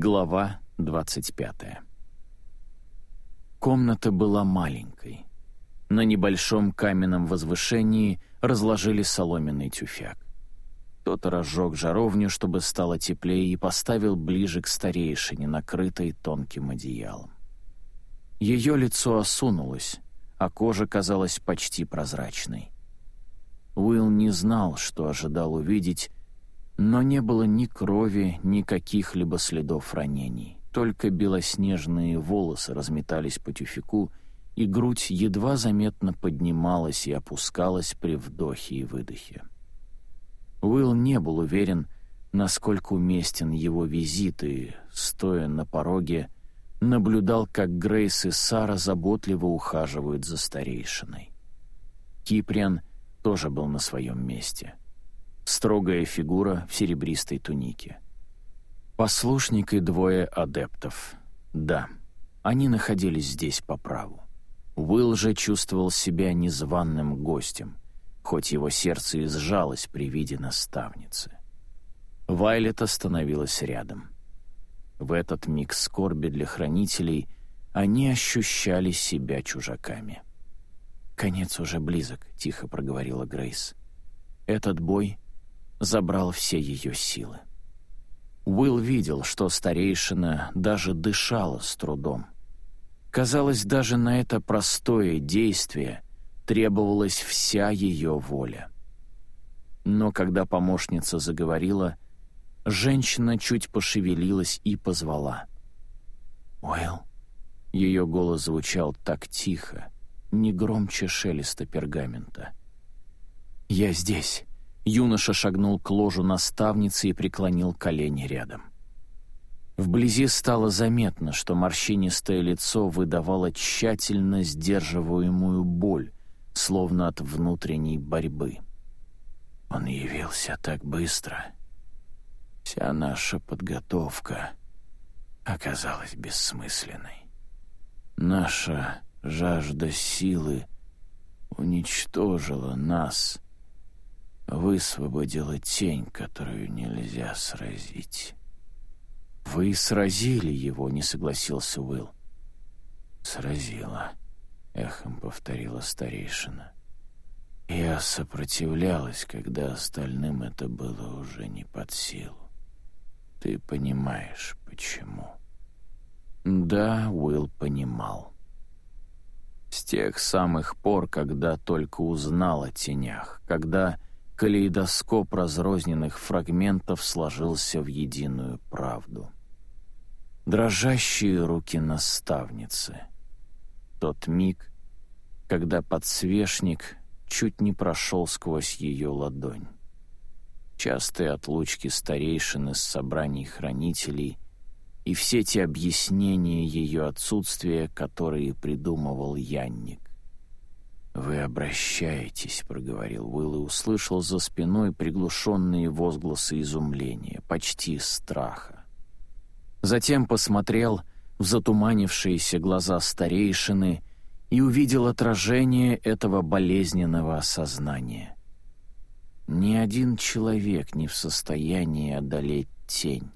Глава 25. Комната была маленькой. На небольшом каменном возвышении разложили соломенный тюфяк. Кто-то разжег жаровню, чтобы стало теплее, и поставил ближе к старейшине, накрытой тонким одеялом. Ее лицо осунулось, а кожа казалась почти прозрачной. Уилл не знал, что ожидал увидеть, но не было ни крови, ни каких-либо следов ранений. Только белоснежные волосы разметались по тюфику, и грудь едва заметно поднималась и опускалась при вдохе и выдохе. Уилл не был уверен, насколько уместен его визит, и, стоя на пороге, наблюдал, как Грейс и Сара заботливо ухаживают за старейшиной. Киприан тоже был на своем месте — строгая фигура в серебристой тунике. Послушник и двое адептов. Да, они находились здесь по праву. Уилл же чувствовал себя незваным гостем, хоть его сердце и сжалось при виде наставницы. Вайлет остановилась рядом. В этот миг скорби для хранителей они ощущали себя чужаками. «Конец уже близок», — тихо проговорила Грейс. «Этот бой забрал все ее силы. Уилл видел, что старейшина даже дышала с трудом. Казалось, даже на это простое действие требовалась вся ее воля. Но когда помощница заговорила, женщина чуть пошевелилась и позвала. «Уилл». Ее голос звучал так тихо, не громче шелеста пергамента. «Я здесь. Юноша шагнул к ложу наставницы и преклонил колени рядом. Вблизи стало заметно, что морщинистое лицо выдавало тщательно сдерживаемую боль, словно от внутренней борьбы. Он явился так быстро. Вся наша подготовка оказалась бессмысленной. Наша жажда силы уничтожила нас — высвободила тень, которую нельзя сразить. «Вы сразили его», — не согласился Уилл. «Сразила», — эхом повторила старейшина. «Я сопротивлялась, когда остальным это было уже не под силу. Ты понимаешь, почему?» Да, Уилл понимал. С тех самых пор, когда только узнал о тенях, когда калейдоскоп разрозненных фрагментов сложился в единую правду. Дрожащие руки наставницы. Тот миг, когда подсвечник чуть не прошел сквозь ее ладонь. Частые отлучки старейшин из собраний хранителей и все те объяснения ее отсутствия, которые придумывал Янник. «Вы обращаетесь», — проговорил Уилл и услышал за спиной приглушенные возгласы изумления, почти страха. Затем посмотрел в затуманившиеся глаза старейшины и увидел отражение этого болезненного осознания. Ни один человек не в состоянии одолеть тень,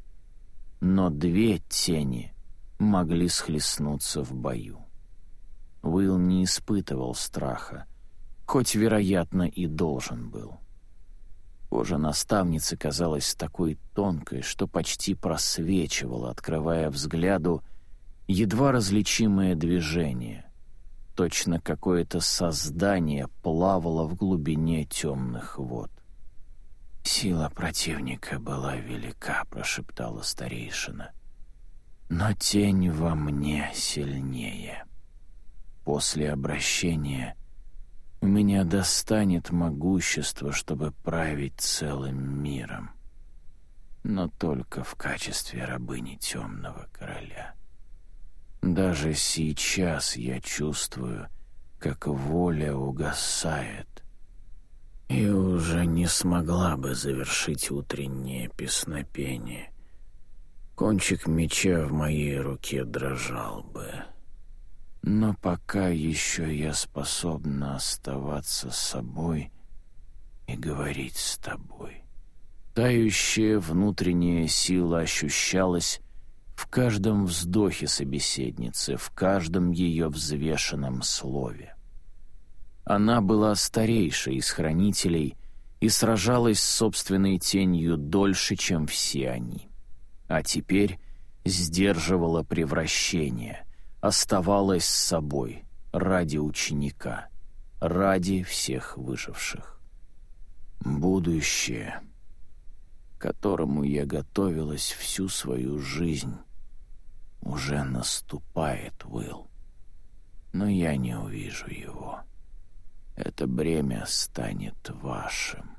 но две тени могли схлестнуться в бою. Уилл не испытывал страха, хоть, вероятно, и должен был. Кожа наставницы казалась такой тонкой, что почти просвечивала, открывая взгляду едва различимое движение. Точно какое-то создание плавало в глубине темных вод. «Сила противника была велика», — прошептала старейшина. «Но тень во мне сильнее». После обращения у меня достанет могущество, чтобы править целым миром, но только в качестве рабыни темного короля. Даже сейчас я чувствую, как воля угасает, и уже не смогла бы завершить утреннее песнопение. Кончик меча в моей руке дрожал бы. Но пока еще я способна оставаться собой и говорить с тобой. Тающая внутренняя сила ощущалась, в каждом вздохе собеседницы, в каждом ее взвешенном слове. Она была старейшей из хранителей и сражалась с собственной тенью дольше, чем все они. А теперь сдерживала превращение, оставалась с собой ради ученика, ради всех выживших. Будущее, которому я готовилась всю свою жизнь, уже наступает, Уилл. Но я не увижу его. Это бремя станет вашим.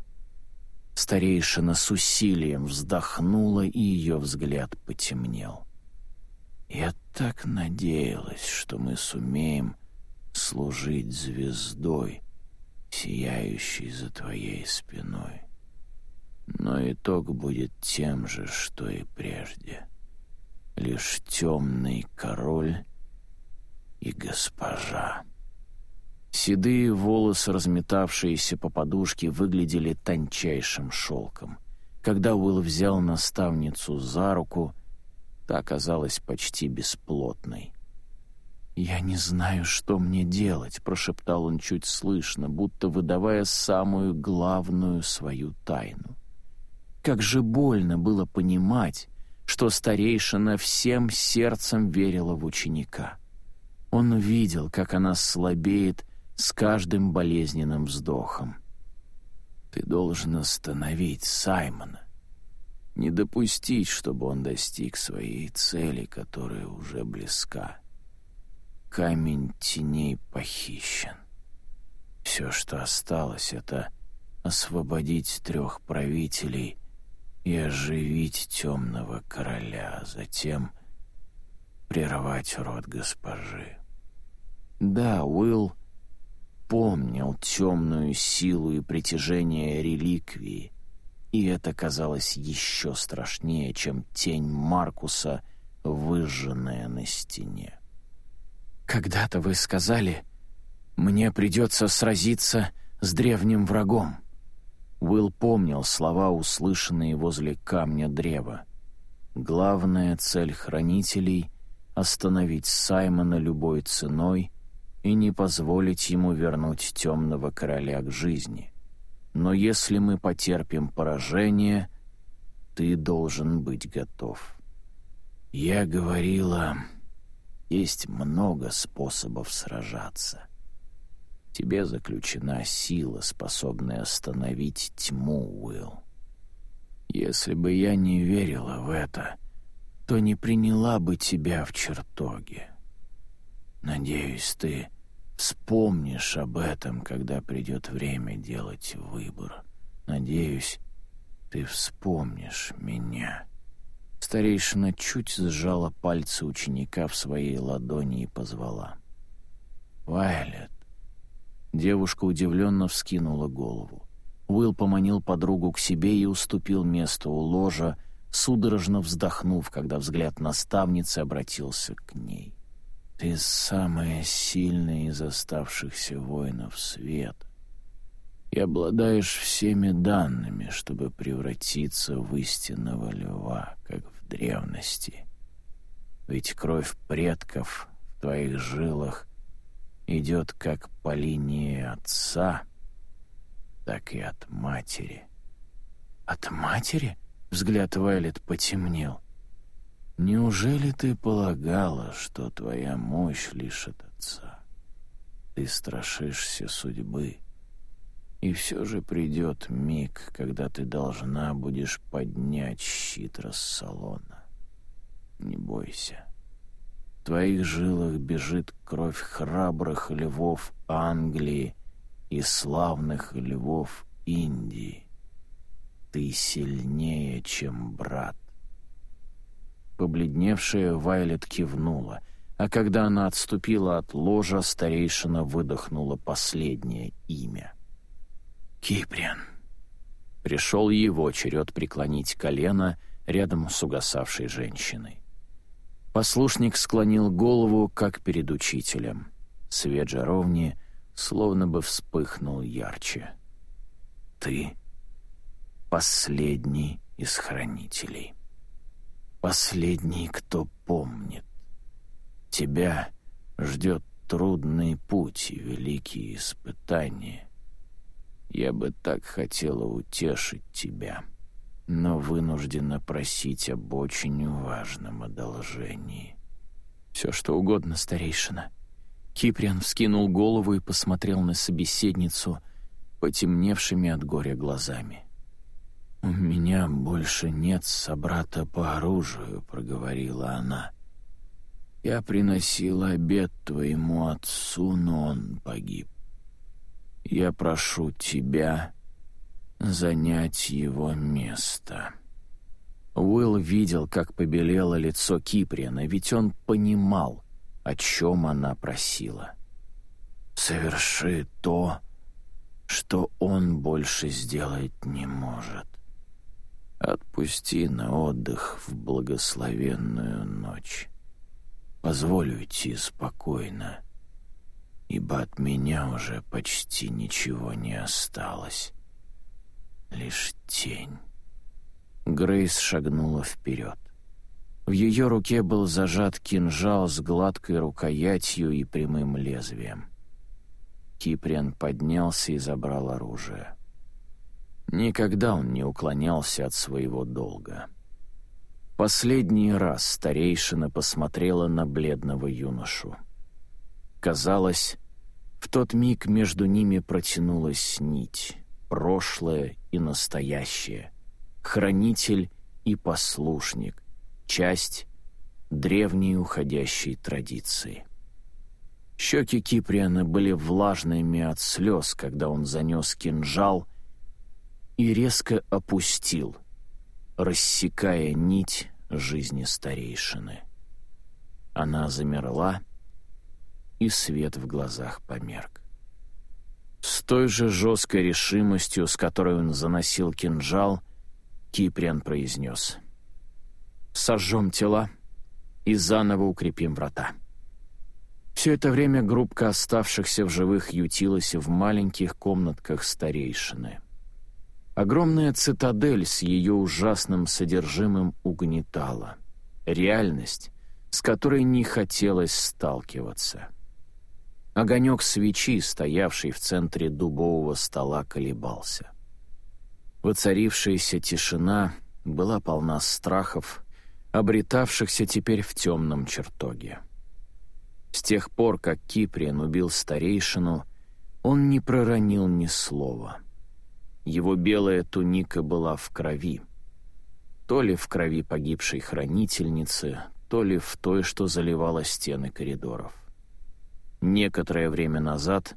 Старейшина с усилием вздохнула, и ее взгляд потемнел. Я так надеялась, что мы сумеем служить звездой, сияющей за твоей спиной. Но итог будет тем же, что и прежде. Лишь темный король и госпожа. Седые волосы, разметавшиеся по подушке, выглядели тончайшим шелком. Когда Уилл взял наставницу за руку, та оказалась почти бесплотной. «Я не знаю, что мне делать», — прошептал он чуть слышно, будто выдавая самую главную свою тайну. Как же больно было понимать, что старейшина всем сердцем верила в ученика. Он видел, как она слабеет с каждым болезненным вздохом. Ты должен остановить Саймона, не допустить, чтобы он достиг своей цели, которая уже близка. Камень теней похищен. Все, что осталось, это освободить трех правителей и оживить темного короля, а затем прервать род госпожи. Да, Уилл помнил темную силу и притяжение реликвии, и это казалось еще страшнее, чем тень Маркуса, выжженная на стене. «Когда-то вы сказали, мне придется сразиться с древним врагом». Уилл помнил слова, услышанные возле камня древа. «Главная цель хранителей — остановить Саймона любой ценой и не позволить ему вернуть темного короля к жизни. Но если мы потерпим поражение, ты должен быть готов. Я говорила, есть много способов сражаться. Тебе заключена сила, способная остановить тьму, Уилл. Если бы я не верила в это, то не приняла бы тебя в чертоге. Надеюсь, ты вспомнишь об этом, когда придет время делать выбор. Надеюсь, ты вспомнишь меня». Старейшина чуть сжала пальцы ученика в своей ладони и позвала. «Вайлет». Девушка удивленно вскинула голову. Уилл поманил подругу к себе и уступил место у ложа, судорожно вздохнув, когда взгляд наставницы обратился к ней. Ты самая сильная из оставшихся воинов света и обладаешь всеми данными, чтобы превратиться в истинного льва, как в древности. Ведь кровь предков в твоих жилах идет как по линии отца, так и от матери. От матери? Взгляд Вайлет потемнел. Неужели ты полагала, что твоя мощь лишь от отца? Ты страшишься судьбы. И все же придет миг, когда ты должна будешь поднять щит Рассалона. Не бойся. В твоих жилах бежит кровь храбрых львов Англии и славных львов Индии. Ты сильнее, чем брат. Побледневшая Вайлет кивнула, а когда она отступила от ложа, старейшина выдохнула последнее имя. «Киприан». Пришел его черед преклонить колено рядом с угасавшей женщиной. Послушник склонил голову, как перед учителем. Свет жаровни словно бы вспыхнул ярче. «Ты — последний из хранителей». Последний, кто помнит. Тебя ждет трудный путь и великие испытания. Я бы так хотела утешить тебя, но вынуждена просить об очень важном одолжении. Все, что угодно, старейшина. Киприан вскинул голову и посмотрел на собеседницу потемневшими от горя глазами. «У меня больше нет собрата по оружию», — проговорила она. «Я приносила обед твоему отцу, но он погиб. Я прошу тебя занять его место». Уилл видел, как побелело лицо Киприана, ведь он понимал, о чем она просила. «Соверши то, что он больше сделать не может. Отпусти на отдых в благословенную ночь. Позволь уйти спокойно, ибо от меня уже почти ничего не осталось. Лишь тень. Грейс шагнула вперед. В ее руке был зажат кинжал с гладкой рукоятью и прямым лезвием. Киприан поднялся и забрал оружие. Никогда он не уклонялся от своего долга. Последний раз старейшина посмотрела на бледного юношу. Казалось, в тот миг между ними протянулась нить, прошлое и настоящее, хранитель и послушник, часть древней уходящей традиции. Щеки Киприана были влажными от слез, когда он занес кинжал и резко опустил, рассекая нить жизни старейшины. Она замерла, и свет в глазах померк. С той же жесткой решимостью, с которой он заносил кинжал, Киприан произнес «Сожжем тела и заново укрепим врата». Все это время группка оставшихся в живых ютилась в маленьких комнатках старейшины. Огромная цитадель с ее ужасным содержимым угнетала. Реальность, с которой не хотелось сталкиваться. Огонек свечи, стоявший в центре дубового стола, колебался. Воцарившаяся тишина была полна страхов, обретавшихся теперь в темном чертоге. С тех пор, как Киприан убил старейшину, он не проронил ни слова — его белая туника была в крови. То ли в крови погибшей хранительницы, то ли в той, что заливала стены коридоров. Некоторое время назад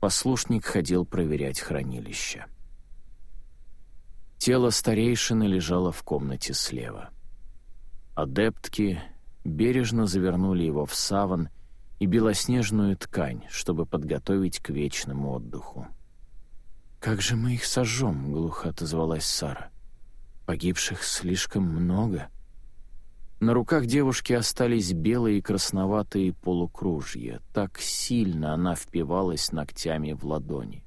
послушник ходил проверять хранилище. Тело старейшины лежало в комнате слева. Адептки бережно завернули его в саван и белоснежную ткань, чтобы подготовить к вечному отдыху. «Как же мы их сожжем?» — глухо отозвалась Сара. «Погибших слишком много». На руках девушки остались белые и красноватые полукружья. Так сильно она впивалась ногтями в ладони.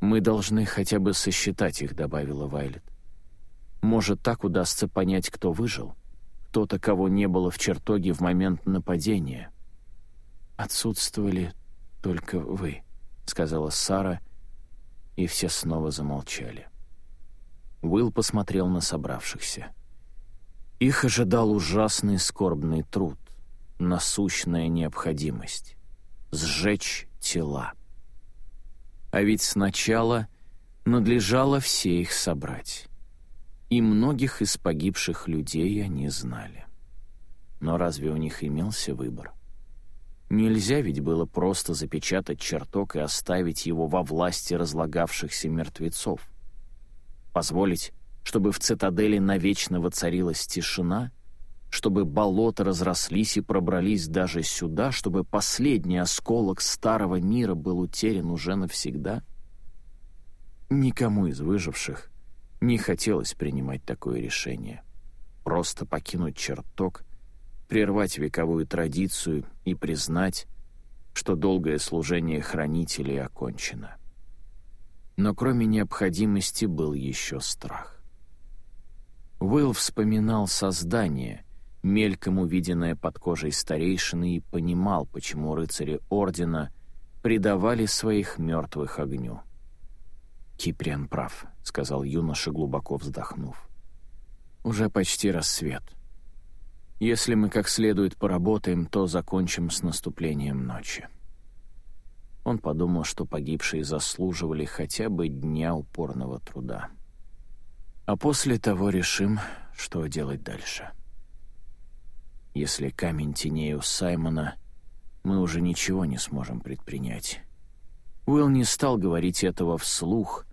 «Мы должны хотя бы сосчитать их», — добавила Вайлет. «Может, так удастся понять, кто выжил? Кто-то, кого не было в чертоге в момент нападения». «Отсутствовали только вы», — сказала Сара, — и все снова замолчали. Уилл посмотрел на собравшихся. Их ожидал ужасный скорбный труд, насущная необходимость — сжечь тела. А ведь сначала надлежало все их собрать. И многих из погибших людей они знали. Но разве у них имелся выбор? Нельзя ведь было просто запечатать чертог и оставить его во власти разлагавшихся мертвецов. Позволить, чтобы в цитадели навечно воцарилась тишина, чтобы болота разрослись и пробрались даже сюда, чтобы последний осколок старого мира был утерян уже навсегда? Никому из выживших не хотелось принимать такое решение. Просто покинуть чертог прервать вековую традицию и признать, что долгое служение хранителей окончено. Но кроме необходимости был еще страх. Уилл вспоминал создание, мельком увиденное под кожей старейшины, и понимал, почему рыцари Ордена предавали своих мертвых огню. «Киприан прав», — сказал юноша, глубоко вздохнув. «Уже почти рассвет. Если мы как следует поработаем, то закончим с наступлением ночи». Он подумал, что погибшие заслуживали хотя бы дня упорного труда. А после того решим, что делать дальше. Если камень теней у Саймона, мы уже ничего не сможем предпринять. Уилл не стал говорить этого вслух,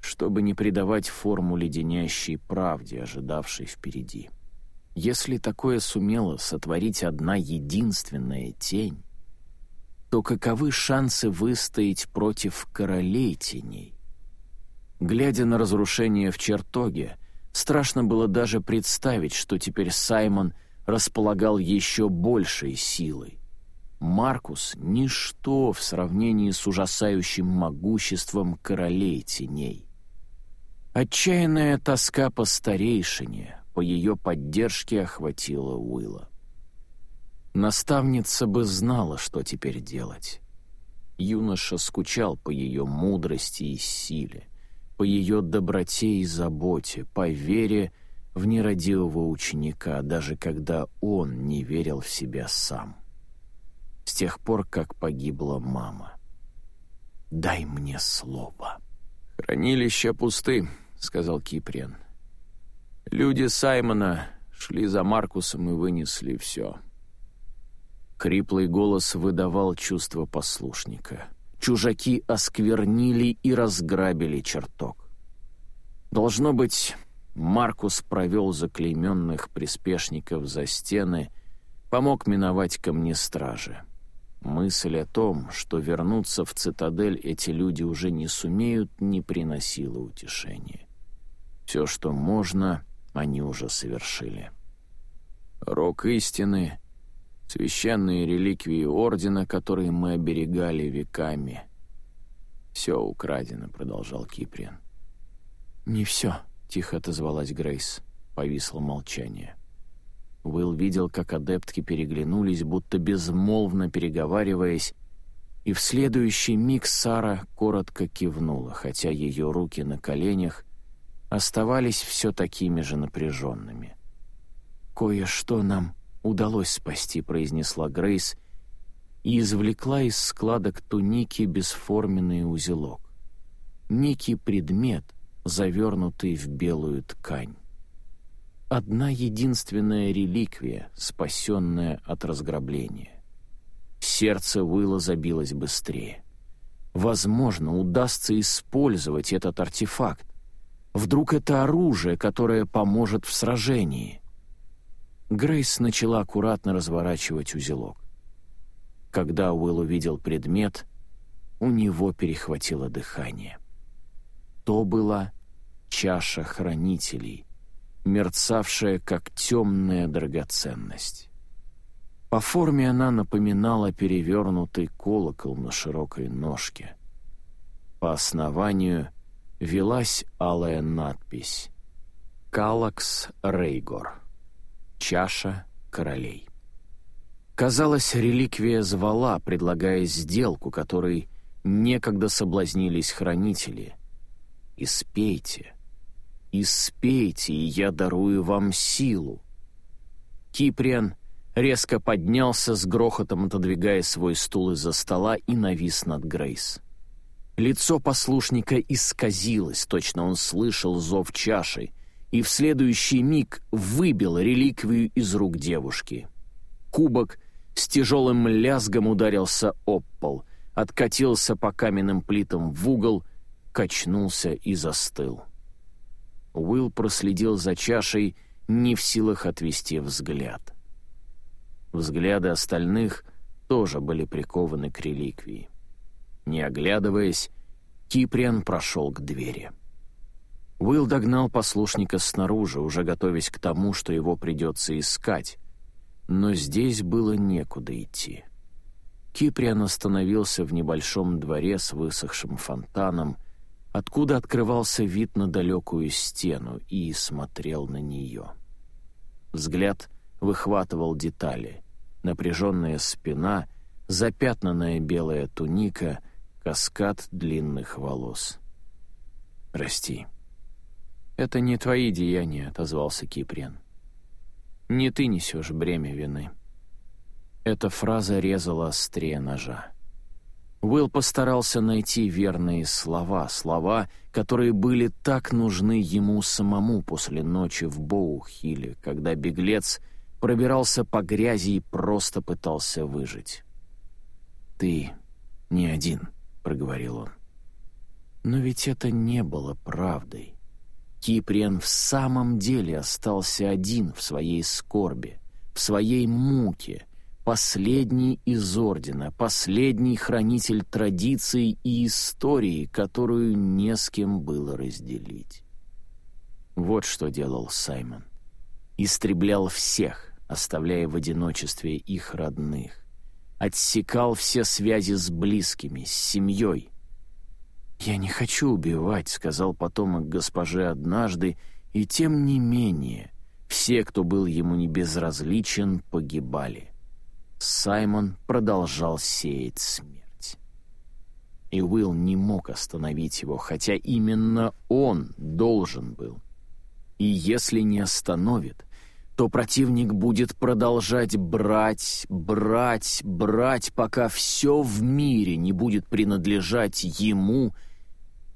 чтобы не придавать форму леденящей правде, ожидавшей впереди. Если такое сумела сотворить одна единственная тень, то каковы шансы выстоять против королей теней? Глядя на разрушение в чертоге, страшно было даже представить, что теперь Саймон располагал еще большей силой. Маркус — ничто в сравнении с ужасающим могуществом королей теней. Отчаянная тоска по старейшине, по ее поддержке охватила Уилла. Наставница бы знала, что теперь делать. Юноша скучал по ее мудрости и силе, по ее доброте и заботе, по вере в нерадивого ученика, даже когда он не верил в себя сам. С тех пор, как погибла мама. «Дай мне слово». «Хранилища пусты», — сказал Киприан. «Люди Саймона шли за Маркусом и вынесли все». Криплый голос выдавал чувство послушника. Чужаки осквернили и разграбили чертог. Должно быть, Маркус провел заклейменных приспешников за стены, помог миновать камнестражи. Мысль о том, что вернуться в цитадель эти люди уже не сумеют, не приносила утешения. Все, что можно, они уже совершили. Рок истины, священные реликвии Ордена, которые мы оберегали веками. «Все украдено», — продолжал Киприан. «Не все», — тихо отозвалась Грейс. Повисло молчание. Уилл видел, как адептки переглянулись, будто безмолвно переговариваясь, и в следующий миг Сара коротко кивнула, хотя ее руки на коленях оставались все такими же напряженными. «Кое-что нам удалось спасти», — произнесла Грейс и извлекла из складок туники бесформенный узелок. Некий предмет, завернутый в белую ткань. Одна единственная реликвия, спасенная от разграбления. Сердце Уилла забилось быстрее. Возможно, удастся использовать этот артефакт, Вдруг это оружие, которое поможет в сражении? Грейс начала аккуратно разворачивать узелок. Когда Уилл увидел предмет, у него перехватило дыхание. То была чаша хранителей, мерцавшая как темная драгоценность. По форме она напоминала перевернутый колокол на широкой ножке. По основанию — велась алая надпись «Калакс Рейгор. Чаша королей». Казалось, реликвия звала, предлагая сделку, которой некогда соблазнились хранители. «Испейте, испейте, и я дарую вам силу». Киприан резко поднялся с грохотом, отодвигая свой стул из-за стола и навис над Грейс. Лицо послушника исказилось, точно он слышал зов чаши, и в следующий миг выбил реликвию из рук девушки. Кубок с тяжелым лязгом ударился об пол, откатился по каменным плитам в угол, качнулся и застыл. Уилл проследил за чашей, не в силах отвести взгляд. Взгляды остальных тоже были прикованы к реликвии. Не оглядываясь, Киприан прошел к двери. Уилл догнал послушника снаружи, уже готовясь к тому, что его придется искать, но здесь было некуда идти. Киприан остановился в небольшом дворе с высохшим фонтаном, откуда открывался вид на далекую стену, и смотрел на нее. Взгляд выхватывал детали. Напряженная спина, запятнанная белая туника, каскад длинных волос. «Прости». «Это не твои деяния», — отозвался Киприан. «Не ты несешь бремя вины». Эта фраза резала острее ножа. Уилл постарался найти верные слова, слова, которые были так нужны ему самому после ночи в Боухиле, когда беглец пробирался по грязи и просто пытался выжить. «Ты не один», — проговорил он. Но ведь это не было правдой. Киприан в самом деле остался один в своей скорби, в своей муке — последний из Ордена, последний хранитель традиций и истории, которую не с кем было разделить. Вот что делал Саймон. Истреблял всех, оставляя в одиночестве их родных. Отсекал все связи с близкими, с семьей. «Я не хочу убивать», — сказал потомок госпожи однажды, и тем не менее все, кто был ему не безразличен, погибали. Саймон продолжал сеять смерть. И Уилл не мог остановить его, хотя именно он должен был. И если не остановит, то противник будет продолжать брать, брать, брать, пока все в мире не будет принадлежать ему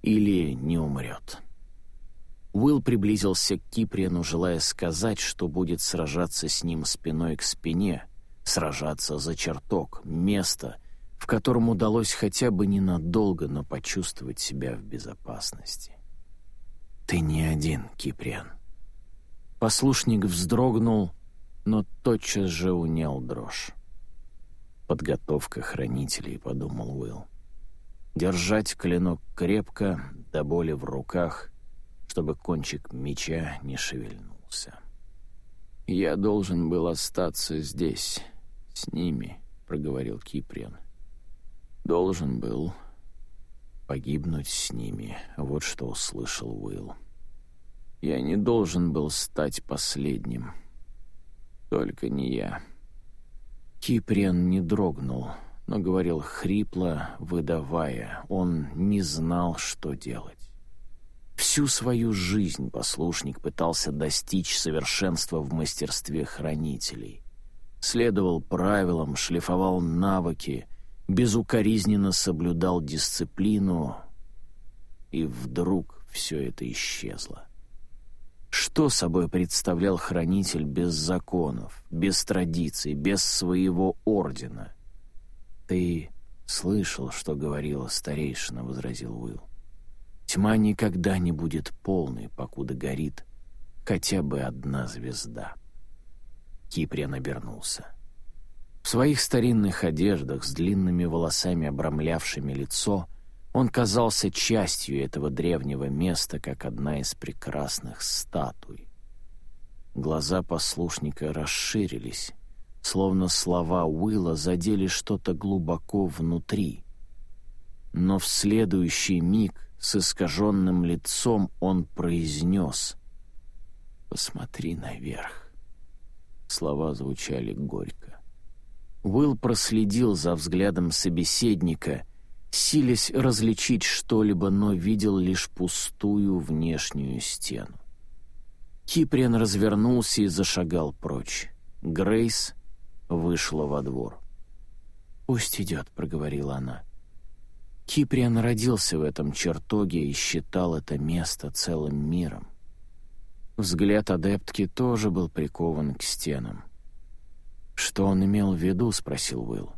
или не умрет. Уилл приблизился к Киприану, желая сказать, что будет сражаться с ним спиной к спине — сражаться за чертог, место, в котором удалось хотя бы ненадолго, но почувствовать себя в безопасности. «Ты не один, Киприан». Послушник вздрогнул, но тотчас же унял дрожь. «Подготовка хранителей», — подумал Уилл. «Держать клинок крепко, до боли в руках, чтобы кончик меча не шевельнулся». «Я должен был остаться здесь», с ними», — проговорил Киприан. «Должен был погибнуть с ними», — вот что услышал Уилл. «Я не должен был стать последним. Только не я». Киприан не дрогнул, но говорил хрипло, выдавая. Он не знал, что делать. Всю свою жизнь послушник пытался достичь совершенства в мастерстве хранителей следовал правилам, шлифовал навыки, безукоризненно соблюдал дисциплину, и вдруг все это исчезло. Что собой представлял хранитель без законов, без традиций, без своего ордена? «Ты слышал, что говорила старейшина», — возразил Уилл. «Тьма никогда не будет полной, покуда горит хотя бы одна звезда». Киприан обернулся. В своих старинных одеждах с длинными волосами, обрамлявшими лицо, он казался частью этого древнего места, как одна из прекрасных статуй. Глаза послушника расширились, словно слова Уилла задели что-то глубоко внутри. Но в следующий миг с искаженным лицом он произнес «Посмотри наверх». Слова звучали горько. Уилл проследил за взглядом собеседника, силясь различить что-либо, но видел лишь пустую внешнюю стену. Киприан развернулся и зашагал прочь. Грейс вышла во двор. «Пусть идет», — проговорила она. Киприан родился в этом чертоге и считал это место целым миром. Взгляд адептки тоже был прикован к стенам. «Что он имел в виду?» — спросил Уилл.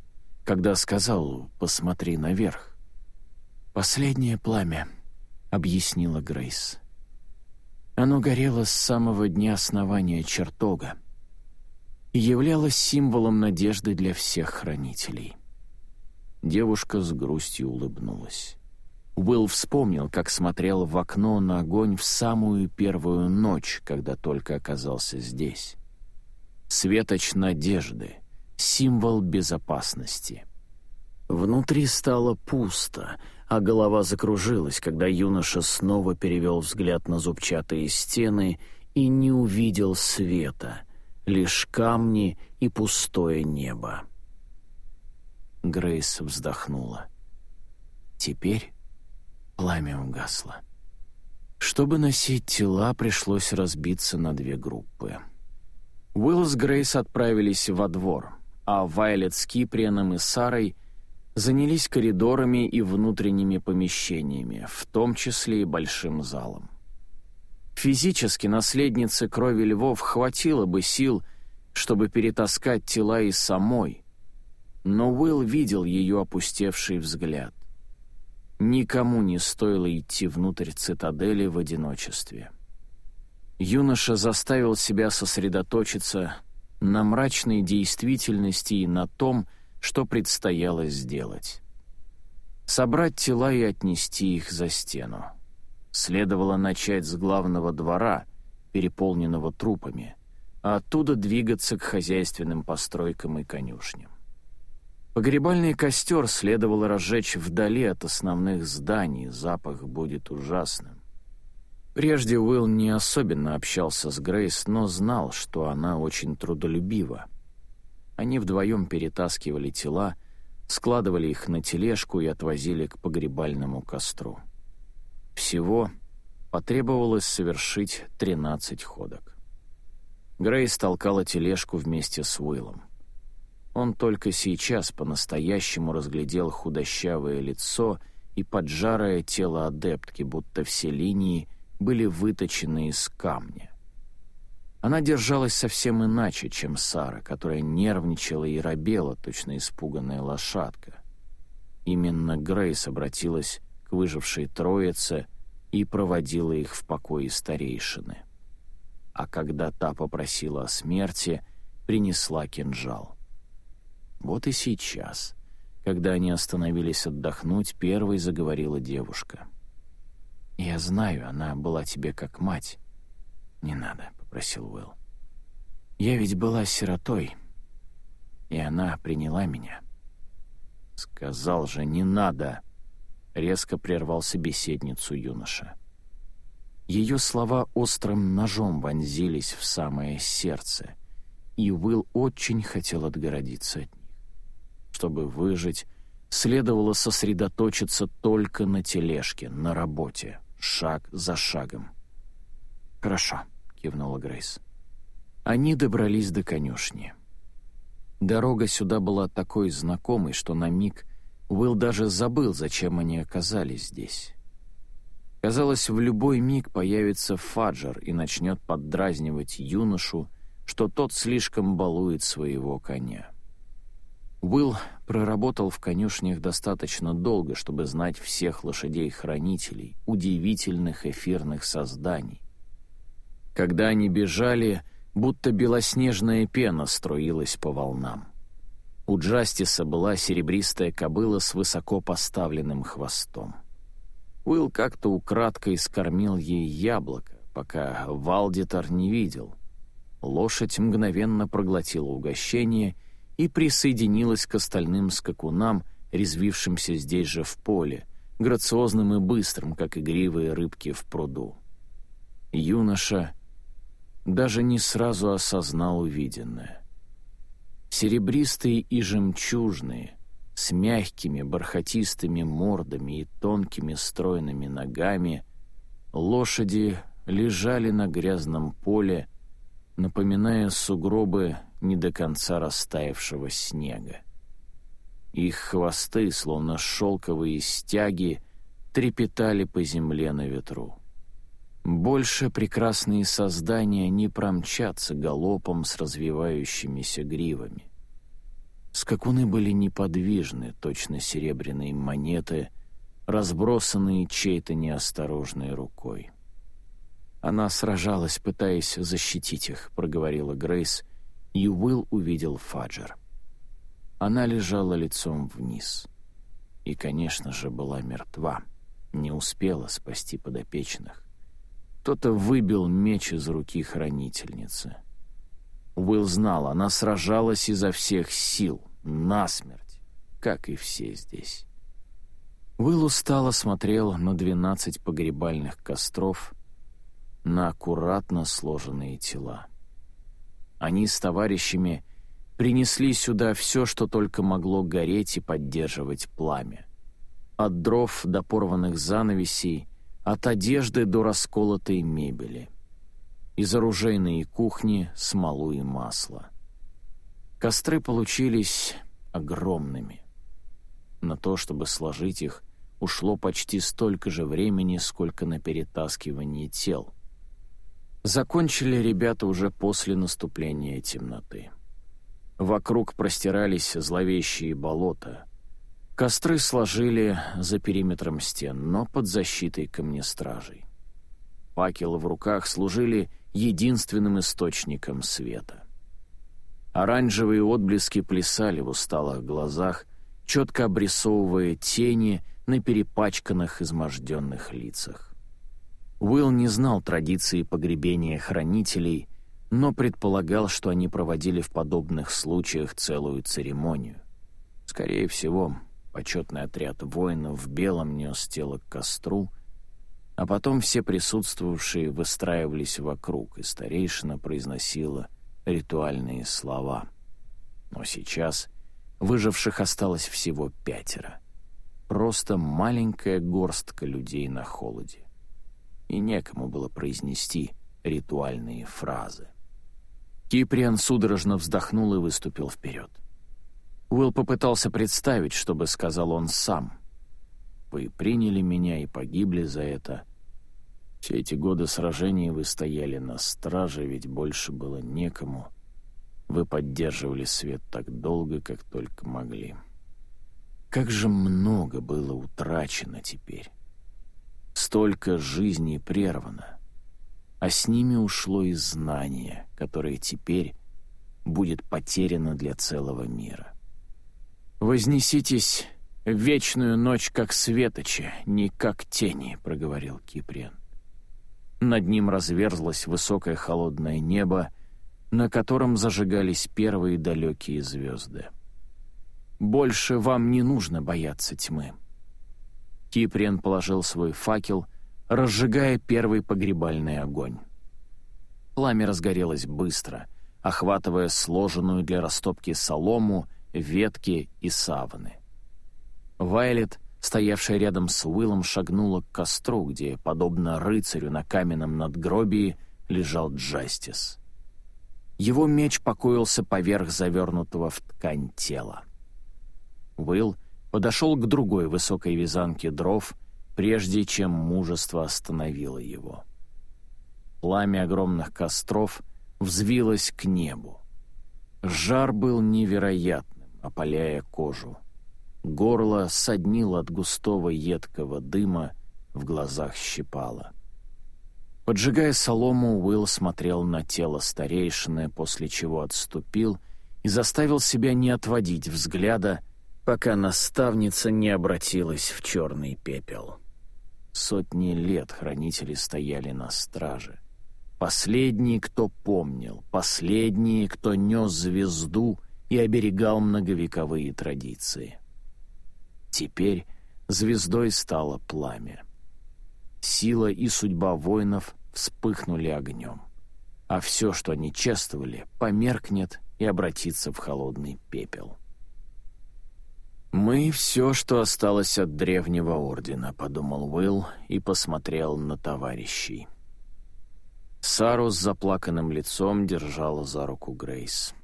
«Когда сказал «посмотри наверх». «Последнее пламя», — объяснила Грейс. Оно горело с самого дня основания чертога и являлось символом надежды для всех хранителей. Девушка с грустью улыбнулась. Уилл вспомнил, как смотрел в окно на огонь в самую первую ночь, когда только оказался здесь. Светоч надежды, символ безопасности. Внутри стало пусто, а голова закружилась, когда юноша снова перевел взгляд на зубчатые стены и не увидел света, лишь камни и пустое небо. Грейс вздохнула. Теперь пламя угасло. Чтобы носить тела, пришлось разбиться на две группы. Уилл с Грейс отправились во двор, а Вайлет с Киприаном и Сарой занялись коридорами и внутренними помещениями, в том числе и большим залом. Физически наследнице крови львов хватило бы сил, чтобы перетаскать тела и самой, но Уилл видел ее опустевший взгляд. Никому не стоило идти внутрь цитадели в одиночестве. Юноша заставил себя сосредоточиться на мрачной действительности и на том, что предстояло сделать. Собрать тела и отнести их за стену. Следовало начать с главного двора, переполненного трупами, а оттуда двигаться к хозяйственным постройкам и конюшням. Погребальный костер следовало разжечь вдали от основных зданий, запах будет ужасным. Прежде Уилл не особенно общался с Грейс, но знал, что она очень трудолюбива. Они вдвоем перетаскивали тела, складывали их на тележку и отвозили к погребальному костру. Всего потребовалось совершить 13 ходок. Грейс толкала тележку вместе с Уиллом. Он только сейчас по-настоящему разглядел худощавое лицо и поджарое тело адептки, будто все линии были выточены из камня. Она держалась совсем иначе, чем Сара, которая нервничала и робела, точно испуганная лошадка. Именно Грейс обратилась к выжившей троице и проводила их в покое старейшины. А когда та попросила о смерти, принесла кинжал. Вот и сейчас, когда они остановились отдохнуть, первой заговорила девушка. «Я знаю, она была тебе как мать». «Не надо», — попросил Уилл. «Я ведь была сиротой, и она приняла меня». «Сказал же, не надо!» — резко прервал собеседницу юноша. Ее слова острым ножом вонзились в самое сердце, и Уилл очень хотел отгородиться от чтобы выжить, следовало сосредоточиться только на тележке, на работе, шаг за шагом. «Хорошо», — кивнула Грейс. Они добрались до конюшни. Дорога сюда была такой знакомой, что на миг Уилл даже забыл, зачем они оказались здесь. Казалось, в любой миг появится Фаджер и начнет поддразнивать юношу, что тот слишком балует своего коня. Уилл проработал в конюшнях достаточно долго, чтобы знать всех лошадей-хранителей, удивительных эфирных созданий. Когда они бежали, будто белоснежная пена струилась по волнам. У Джастиса была серебристая кобыла с высоко поставленным хвостом. Уилл как-то украдкой скормил ей яблоко, пока Валдитар не видел. Лошадь мгновенно проглотила угощение — и присоединилась к остальным скакунам, резвившимся здесь же в поле, грациозным и быстрым, как игривые рыбки в пруду. Юноша даже не сразу осознал увиденное. Серебристые и жемчужные, с мягкими бархатистыми мордами и тонкими стройными ногами, лошади лежали на грязном поле, напоминая сугробы не до конца растаявшего снега. Их хвосты, словно шелковые стяги, трепетали по земле на ветру. Больше прекрасные создания не промчатся галопом с развивающимися гривами. Скакуны были неподвижны, точно серебряные монеты, разбросанные чьей-то неосторожной рукой. Она сражалась, пытаясь защитить их, проговорила Грейс, и Уилл увидел Фаджер. Она лежала лицом вниз. И, конечно же, была мертва, не успела спасти подопечных. Кто-то выбил меч из руки хранительницы. Уилл знал, она сражалась изо всех сил, насмерть. как и все здесь. Уилл устало смотрел на двенадцать погребальных костров, на аккуратно сложенные тела. Они с товарищами принесли сюда все, что только могло гореть и поддерживать пламя. От дров до порванных занавесей, от одежды до расколотой мебели. Из оружейной кухни смолу и масло. Костры получились огромными. На то, чтобы сложить их, ушло почти столько же времени, сколько на перетаскивание тел. Закончили ребята уже после наступления темноты. Вокруг простирались зловещие болота. Костры сложили за периметром стен, но под защитой камнестражей. Факелы в руках служили единственным источником света. Оранжевые отблески плясали в усталых глазах, четко обрисовывая тени на перепачканных, изможденных лицах. Уилл не знал традиции погребения хранителей, но предполагал, что они проводили в подобных случаях целую церемонию. Скорее всего, почетный отряд воинов в белом нес тело к костру, а потом все присутствовавшие выстраивались вокруг, и старейшина произносила ритуальные слова. Но сейчас выживших осталось всего пятеро. Просто маленькая горстка людей на холоде и некому было произнести ритуальные фразы. Киприан судорожно вздохнул и выступил вперед. Уилл попытался представить, что бы сказал он сам. «Вы приняли меня и погибли за это. Все эти годы сражений вы стояли на страже, ведь больше было некому. Вы поддерживали свет так долго, как только могли. Как же много было утрачено теперь. Столько жизней прервано, а с ними ушло и знание, которое теперь будет потеряно для целого мира. «Вознеситесь в вечную ночь, как светочи, не как тени», — проговорил Киприан. Над ним разверзлось высокое холодное небо, на котором зажигались первые далекие звезды. «Больше вам не нужно бояться тьмы. Киприан положил свой факел, разжигая первый погребальный огонь. Пламя разгорелось быстро, охватывая сложенную для растопки солому, ветки и саваны. Вайлет, стоявшая рядом с Уиллом, шагнула к костру, где, подобно рыцарю на каменном надгробии, лежал Джастис. Его меч покоился поверх завернутого в ткань тела. Уилл — подошел к другой высокой вязанке дров, прежде чем мужество остановило его. Пламя огромных костров взвилось к небу. Жар был невероятным, опаляя кожу. Горло соднило от густого едкого дыма, в глазах щипало. Поджигая солому, Уилл смотрел на тело старейшины, после чего отступил и заставил себя не отводить взгляда, пока наставница не обратилась в черный пепел. Сотни лет хранители стояли на страже. Последний, кто помнил, последний, кто нес звезду и оберегал многовековые традиции. Теперь звездой стало пламя. Сила и судьба воинов вспыхнули огнем, а все, что они чествовали, померкнет и обратится в холодный пепел. «Мы — все, что осталось от древнего ордена», — подумал Уилл и посмотрел на товарищей. Сару с заплаканным лицом держала за руку Грейс.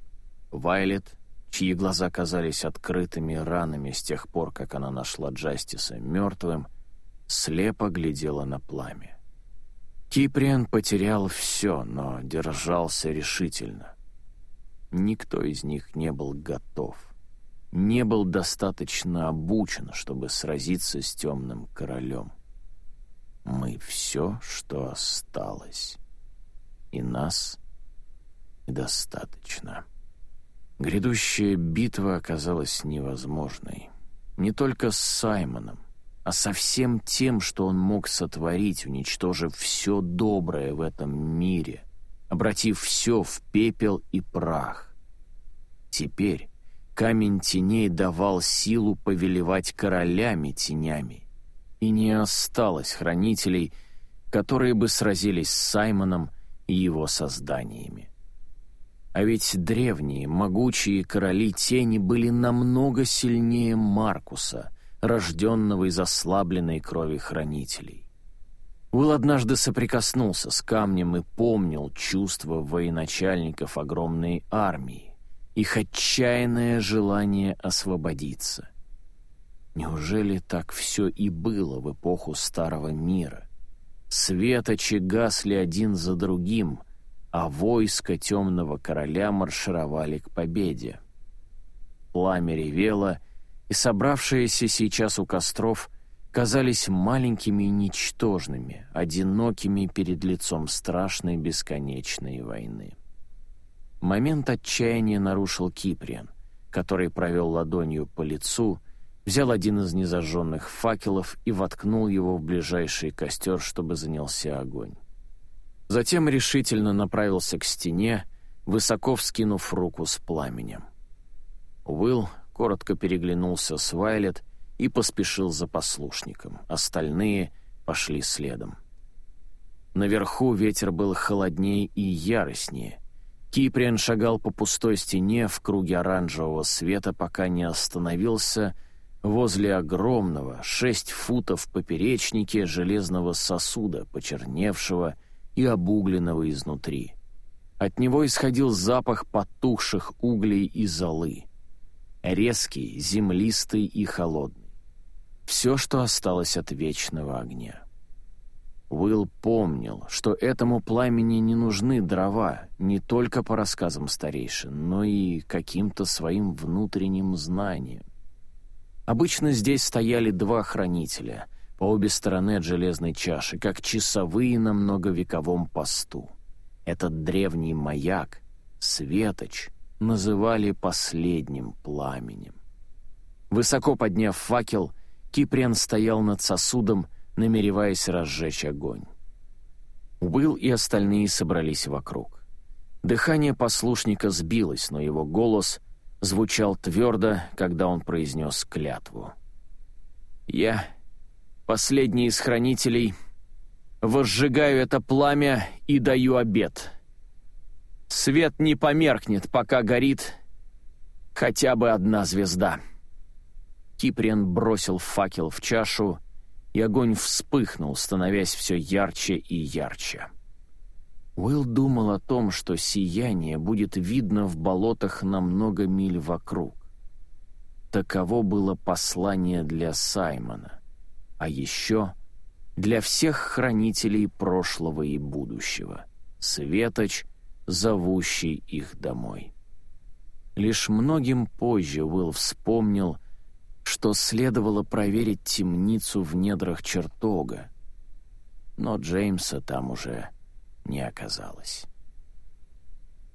Вайлет, чьи глаза казались открытыми ранами с тех пор, как она нашла Джастиса мертвым, слепо глядела на пламя. Киприан потерял все, но держался решительно. Никто из них не был готов — не был достаточно обучен, чтобы сразиться с темным королем. Мы все, что осталось. И нас недостаточно. Грядущая битва оказалась невозможной. Не только с Саймоном, а со всем тем, что он мог сотворить, уничтожив все доброе в этом мире, обратив все в пепел и прах. Теперь камень теней давал силу повелевать королями тенями, и не осталось хранителей, которые бы сразились с Саймоном и его созданиями. А ведь древние, могучие короли тени были намного сильнее Маркуса, рожденного из ослабленной крови хранителей. Уилл однажды соприкоснулся с камнем и помнил чувство военачальников огромной армии, их отчаянное желание освободиться. Неужели так все и было в эпоху Старого Мира? Светочи гасли один за другим, а войско Темного Короля маршировали к победе. Пламя ревело, и собравшиеся сейчас у костров казались маленькими и ничтожными, одинокими перед лицом страшной бесконечной войны. Момент отчаяния нарушил Киприан, который провел ладонью по лицу, взял один из незажженных факелов и воткнул его в ближайший костер, чтобы занялся огонь. Затем решительно направился к стене, высоко вскинув руку с пламенем. Уилл коротко переглянулся с Вайлет и поспешил за послушником. Остальные пошли следом. Наверху ветер был холоднее и яростнее. Киприан шагал по пустой стене в круге оранжевого света, пока не остановился возле огромного, шесть футов поперечнике железного сосуда, почерневшего и обугленного изнутри. От него исходил запах потухших углей и золы. Резкий, землистый и холодный. Все, что осталось от вечного огня. Уилл помнил, что этому пламени не нужны дрова не только по рассказам старейшин, но и каким-то своим внутренним знанием. Обычно здесь стояли два хранителя по обе стороны от железной чаши, как часовые на многовековом посту. Этот древний маяк, светоч, называли последним пламенем. Высоко подняв факел, Киприан стоял над сосудом, намереваясь разжечь огонь. Уилл и остальные собрались вокруг. Дыхание послушника сбилось, но его голос звучал твердо, когда он произнес клятву. «Я, последний из хранителей, возжигаю это пламя и даю обет. Свет не померкнет, пока горит хотя бы одна звезда». Киприан бросил факел в чашу, и огонь вспыхнул, становясь все ярче и ярче. Уилл думал о том, что сияние будет видно в болотах на много миль вокруг. Таково было послание для Саймона, а еще для всех хранителей прошлого и будущего, светоч, зовущий их домой. Лишь многим позже Уилл вспомнил, что следовало проверить темницу в недрах чертога, но Джеймса там уже не оказалось.